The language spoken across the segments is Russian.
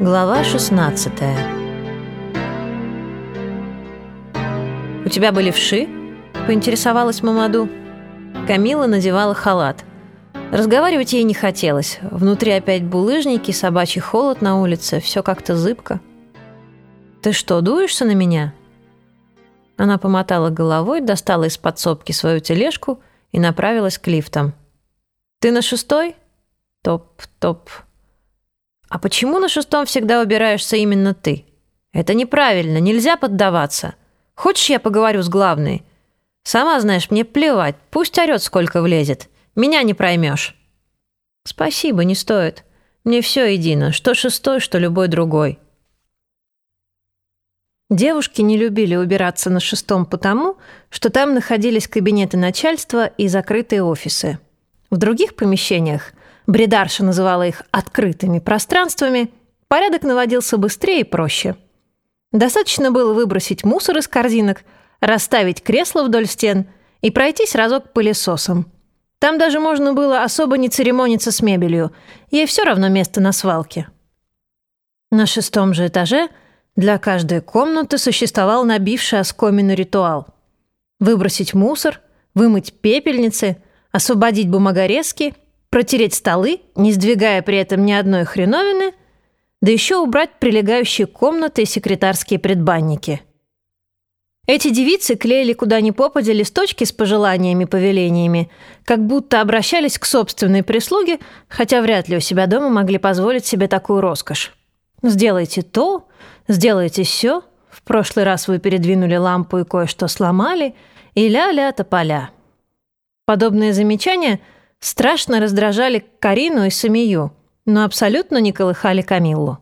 Глава 16 «У тебя были вши?» – поинтересовалась Мамаду. Камила надевала халат. Разговаривать ей не хотелось. Внутри опять булыжники, собачий холод на улице, все как-то зыбко. «Ты что, дуешься на меня?» Она помотала головой, достала из подсобки свою тележку и направилась к лифтам. «Ты на шестой?» «Топ-топ». «А почему на шестом всегда убираешься именно ты? Это неправильно, нельзя поддаваться. Хочешь, я поговорю с главной? Сама знаешь, мне плевать, пусть орёт, сколько влезет. Меня не проймешь». «Спасибо, не стоит. Мне все едино, что шестой, что любой другой». Девушки не любили убираться на шестом потому, что там находились кабинеты начальства и закрытые офисы. В других помещениях Бредарша называла их «открытыми пространствами», порядок наводился быстрее и проще. Достаточно было выбросить мусор из корзинок, расставить кресло вдоль стен и пройтись разок пылесосом. Там даже можно было особо не церемониться с мебелью, ей все равно место на свалке. На шестом же этаже для каждой комнаты существовал набивший оскомину ритуал. Выбросить мусор, вымыть пепельницы, освободить бумагорезки — протереть столы, не сдвигая при этом ни одной хреновины, да еще убрать прилегающие комнаты и секретарские предбанники. Эти девицы клеили куда ни попадя листочки с пожеланиями и повелениями, как будто обращались к собственной прислуге, хотя вряд ли у себя дома могли позволить себе такую роскошь. «Сделайте то, сделайте все», в прошлый раз вы передвинули лампу и кое-что сломали, и ля-ля тополя. Подобные замечания – страшно раздражали Карину и Самию, но абсолютно не колыхали Камиллу.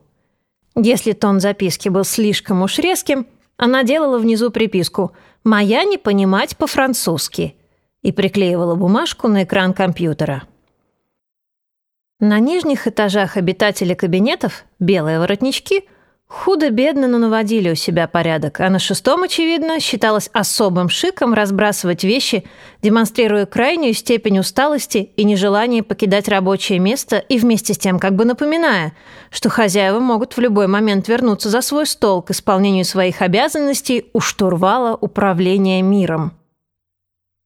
Если тон записки был слишком уж резким, она делала внизу приписку «Моя не понимать по-французски» и приклеивала бумажку на экран компьютера. На нижних этажах обитатели кабинетов, белые воротнички – Худо-бедно, но наводили у себя порядок, а на шестом, очевидно, считалось особым шиком разбрасывать вещи, демонстрируя крайнюю степень усталости и нежелание покидать рабочее место и вместе с тем как бы напоминая, что хозяева могут в любой момент вернуться за свой стол к исполнению своих обязанностей у штурвала управления миром.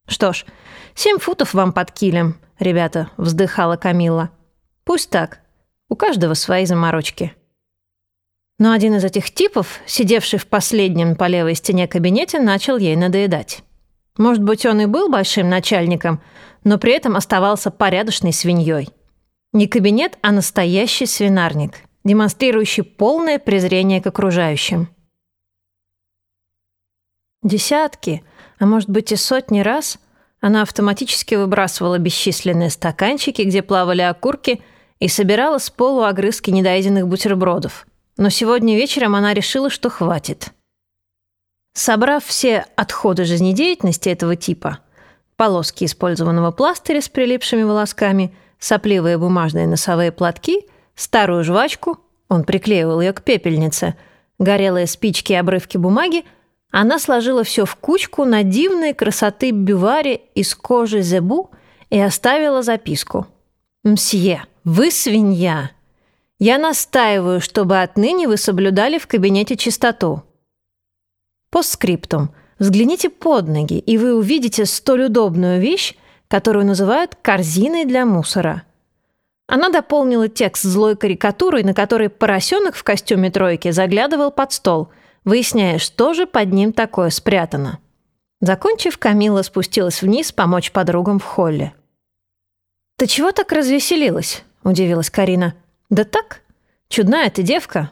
«Что ж, семь футов вам под килем, ребята», — вздыхала Камила. «Пусть так. У каждого свои заморочки». Но один из этих типов, сидевший в последнем по левой стене кабинете, начал ей надоедать. Может быть, он и был большим начальником, но при этом оставался порядочной свиньей. Не кабинет, а настоящий свинарник, демонстрирующий полное презрение к окружающим. Десятки, а может быть и сотни раз она автоматически выбрасывала бесчисленные стаканчики, где плавали окурки, и собирала с полу огрызки недоеденных бутербродов – но сегодня вечером она решила, что хватит. Собрав все отходы жизнедеятельности этого типа, полоски использованного пластыря с прилипшими волосками, сопливые бумажные носовые платки, старую жвачку, он приклеивал ее к пепельнице, горелые спички и обрывки бумаги, она сложила все в кучку на дивной красоты бюваре из кожи зебу и оставила записку. «Мсье, вы свинья!» Я настаиваю, чтобы отныне вы соблюдали в кабинете чистоту. Постскриптум. Взгляните под ноги, и вы увидите столь удобную вещь, которую называют корзиной для мусора. Она дополнила текст злой карикатурой, на которой поросенок в костюме тройки заглядывал под стол, выясняя, что же под ним такое спрятано. Закончив, Камила спустилась вниз помочь подругам в холле. «Ты чего так развеселилась?» – удивилась Карина. «Да так. Чудная ты девка.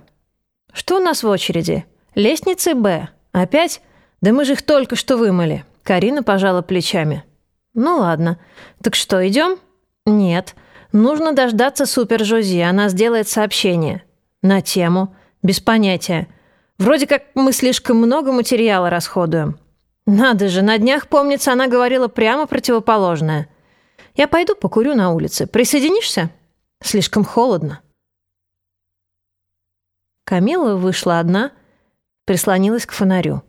Что у нас в очереди? Лестницы Б. Опять? Да мы же их только что вымыли». Карина пожала плечами. «Ну ладно. Так что, идем? «Нет. Нужно дождаться Супер Жози. Она сделает сообщение. На тему. Без понятия. Вроде как мы слишком много материала расходуем. Надо же, на днях, помнится, она говорила прямо противоположное. Я пойду покурю на улице. Присоединишься? Слишком холодно». Камила вышла одна, прислонилась к фонарю.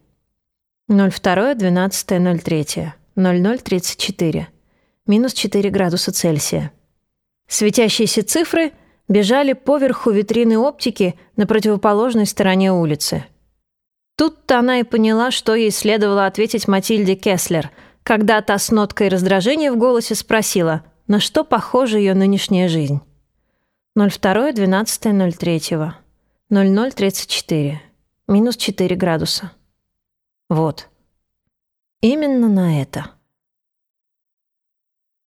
02.12.03. 00.34. Минус 4 градуса Цельсия. Светящиеся цифры бежали поверху витрины оптики на противоположной стороне улицы. Тут-то она и поняла, что ей следовало ответить Матильде Кеслер, когда та с ноткой раздражения в голосе спросила, на что похожа ее нынешняя жизнь. 02.12.03. 00.34. Минус 4 градуса. Вот. Именно на это.